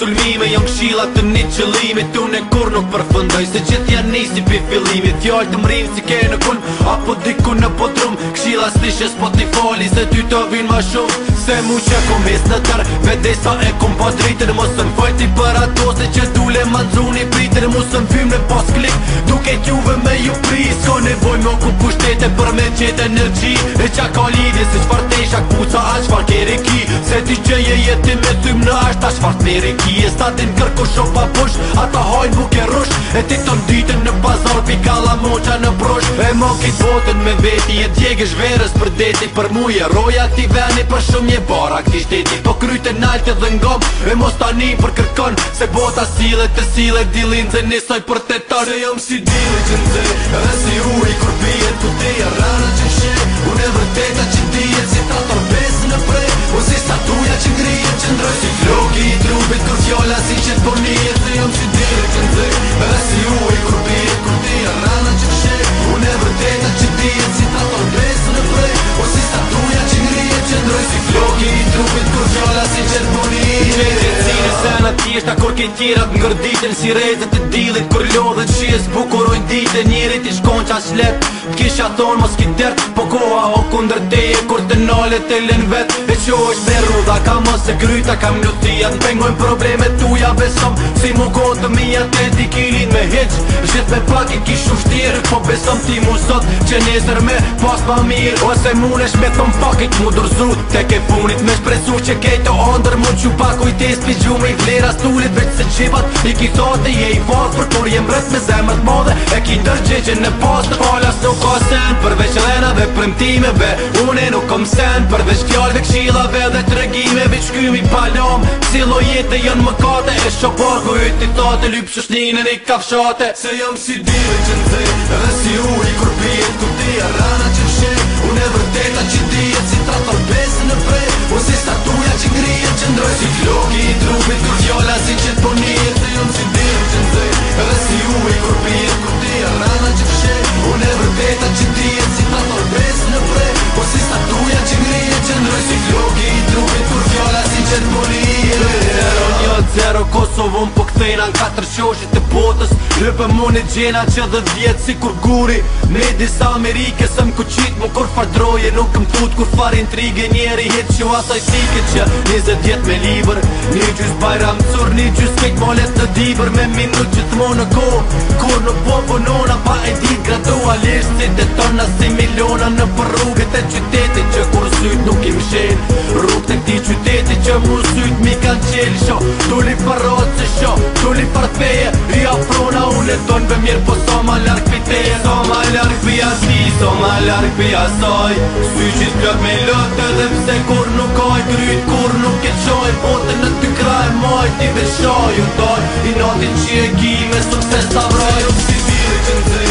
sulmime janë këshila të një qëlimit Tu në kur nuk përfëndoj Se që t'ja nisi për filimit Fjall të mrimë si ke në kun Apo diku në potrum Këshila slishe s'po t'i foli Se ty të vinë ma shumë Se mu që kom hes në tër Vedej sa e kom pa dritër Mosën fajti për ato Se që t'ule manzuni pritër Mosën fym në pas klik Duke t'juve me ju pris S'ka nevoj me oku pushtete Për me qete në qi E qa ka lidi se asfalt me reki e statin kërko shok pa push ata hajn buke e rush e ti ton ditën në pazar pi kalla moqa në brush e mo kit botën me veti e djeg e shverës për deti për muje roja këti veni për shumë një bara këti shteti po kryte nalte e dhe ngom e mos tani për kërkon se bota sile të sile dilin dhe nisaj për te tani se jom si dilin që ndze dhe si uri kur bie të ti e ke tjera të ngërditin Si rezet e dilit kur lodhe të shies bukurojnë dite Njerit i shkon qa shlet Kisha thon mos ki dert Po koha o kunder te kur të nale të len vet E qo është me rruda ka mos e kryta Kam lutia të pengojnë probleme tuja besom Si mu kohë të mija të di me heq Shqit me pak i kishu shtirë Po besom ti mu sot që nesër me pas pa mirë Ose munesh me thom pak mu dorzu Te ke funit me shpresu që kejto ndër Mu që pa kujtes pi gjumë vetë se qipat I ki thot e je i fort Për kur jem rët me zemër të modhe E ki tërgje që në post Në falas nuk ko sen Përveç lena dhe përmtimeve Une nuk kom sen Përveç fjallve kshilave dhe të regimeve Që kymi palom Si lojete janë më kate E shopor ku e ti thot e lyp shushnin e një kafshate Se jam si dive që në dhe Dhe si u kur pijet Tu dhe rana që në shen Une vërteta që zero Kosovën po këthejna në katër qoshit të botës Lëpë më në gjena që dhe vjetë si kur guri Me disa Amerike së më kuqit më kur fardroje Nuk më tut kur farë intrigë njeri Hit që asaj sike që 20 djetë me liver Një gjysë bajra më cur, një gjysë kejtë molet të diber Me minu që të në ko, kur në po Pa e di të si të tona si miliona Në për rrugët e qytetit që kur syt nuk im shenë Rrugët e këti qytetit që mu syt mi kanë qelë Tulli për rotë si shok, tulli për feje I afrona unë e tonë për mirë, Po so ma larkë për teje So ma larkë për jasi, so ma larkë për jasoj Sy që s'pjot me lotë dhe pse kur nuk oj Kryt kur nuk e qoj, botën në të kraj Moj ti veshoj u toj I notin që e gjime, sukses t'avroj Nuk si diri që në zri